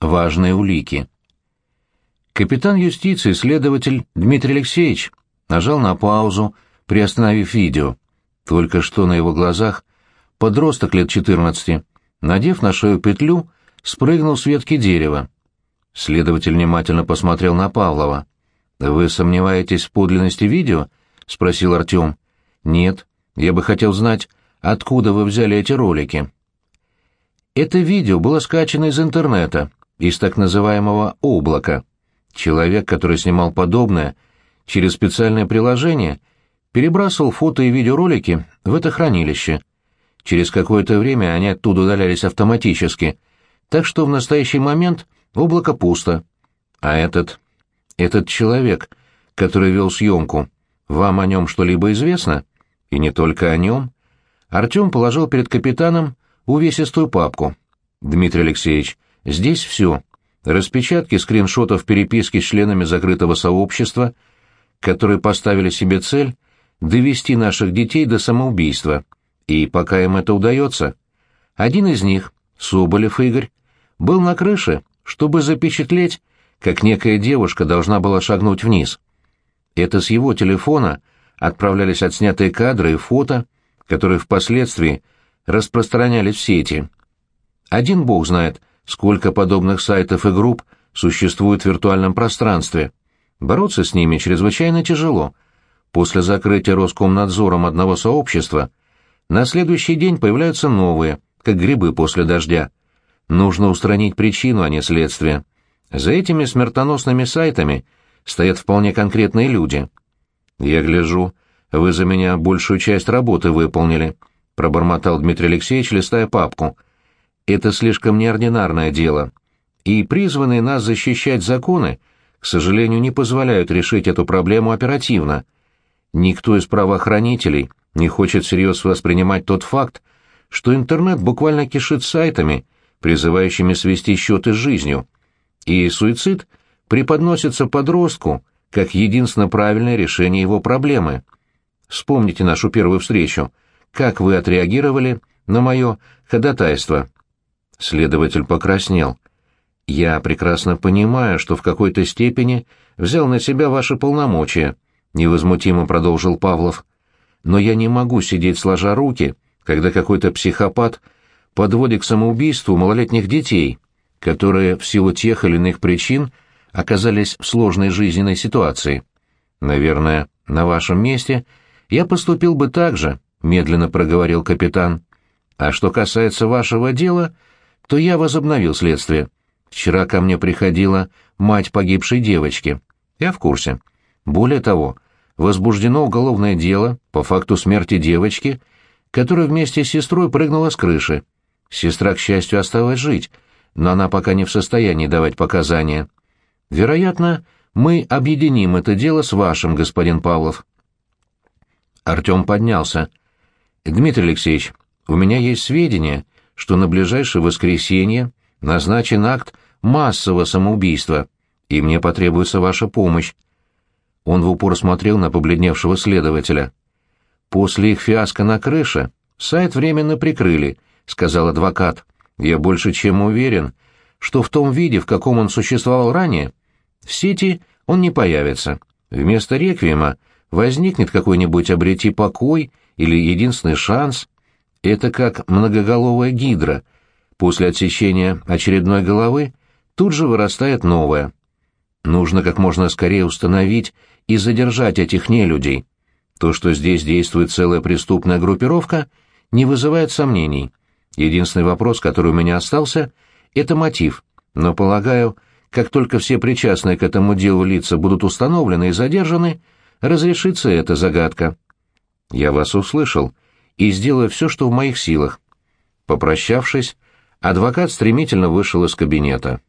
важные улики. Капитан юстиции, следователь Дмитрий Алексеевич, нажал на паузу, приостановив видео. Только что на его глазах подросток лет 14, надев на шею петлю, спрыгнул с ветки дерева. Следователь внимательно посмотрел на Павлова. «Вы сомневаетесь в подлинности видео?» — спросил Артем. «Нет. Я бы хотел знать, откуда вы взяли эти ролики». Это видео было скачано из интернета, из так называемого «облака». Человек, который снимал подобное, через специальное приложение перебрасывал фото и видеоролики в это хранилище. Через какое-то время они оттуда удалялись автоматически, так что в настоящий момент облако пусто. А этот... этот человек, который вел съемку, вам о нем что-либо известно? И не только о нем. Артем положил перед капитаном увесистую папку. Дмитрий Алексеевич, здесь все. Распечатки скриншотов переписки с членами закрытого сообщества, которые поставили себе цель довести наших детей до самоубийства. И пока им это удается. Один из них, Соболев Игорь, был на крыше, чтобы запечатлеть, как некая девушка должна была шагнуть вниз. Это с его телефона отправлялись отснятые кадры и фото, которые впоследствии распространялись в сети. Один бог знает, сколько подобных сайтов и групп существует в виртуальном пространстве. Бороться с ними чрезвычайно тяжело. После закрытия Роскомнадзором одного сообщества на следующий день появляются новые, как грибы после дождя. Нужно устранить причину, а не следствие. За этими смертоносными сайтами стоят вполне конкретные люди. «Я гляжу, вы за меня большую часть работы выполнили», — пробормотал Дмитрий Алексеевич, листая папку. «Это слишком неординарное дело. И призванные нас защищать законы, к сожалению, не позволяют решить эту проблему оперативно. Никто из правоохранителей не хочет всерьез воспринимать тот факт, что интернет буквально кишит сайтами, призывающими свести счеты с жизнью, и суицид преподносится подростку как единственно правильное решение его проблемы. Вспомните нашу первую встречу. Как вы отреагировали на мое ходатайство?» Следователь покраснел. «Я прекрасно понимаю, что в какой-то степени взял на себя ваши полномочия», — невозмутимо продолжил Павлов. «Но я не могу сидеть сложа руки, когда какой-то психопат подводит к самоубийству малолетних детей, которые в силу тех или иных причин оказались в сложной жизненной ситуации. Наверное, на вашем месте я поступил бы так же, медленно проговорил капитан. А что касается вашего дела, то я возобновил следствие. Вчера ко мне приходила мать погибшей девочки. Я в курсе. Более того, возбуждено уголовное дело по факту смерти девочки, которая вместе с сестрой прыгнула с крыши. Сестра, к счастью, осталась жить, но она пока не в состоянии давать показания. Вероятно, мы объединим это дело с вашим, господин Павлов. Артем поднялся. Дмитрий Алексеевич, у меня есть сведения, что на ближайшее воскресенье назначен акт массового самоубийства, и мне потребуется ваша помощь. Он в упор смотрел на побледневшего следователя. После их фиаско на крыше сайт временно прикрыли, сказал адвокат. Я больше чем уверен, что в том виде, в каком он существовал ранее, в сети он не появится. Вместо реквиема возникнет какой-нибудь «обрети покой» или «единственный шанс». Это как многоголовая гидра. После отсечения очередной головы тут же вырастает новая. Нужно как можно скорее установить и задержать этих нелюдей. То, что здесь действует целая преступная группировка, не вызывает сомнений. Единственный вопрос, который у меня остался, — это мотив. Но, полагаю, как только все причастные к этому делу лица будут установлены и задержаны, разрешится эта загадка. Я вас услышал и сделаю все, что в моих силах. Попрощавшись, адвокат стремительно вышел из кабинета.